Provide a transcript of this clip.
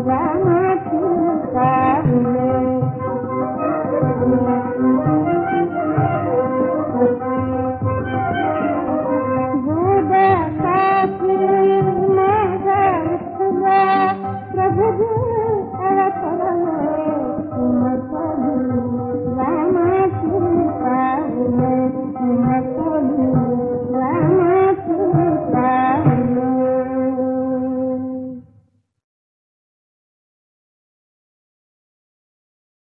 Rama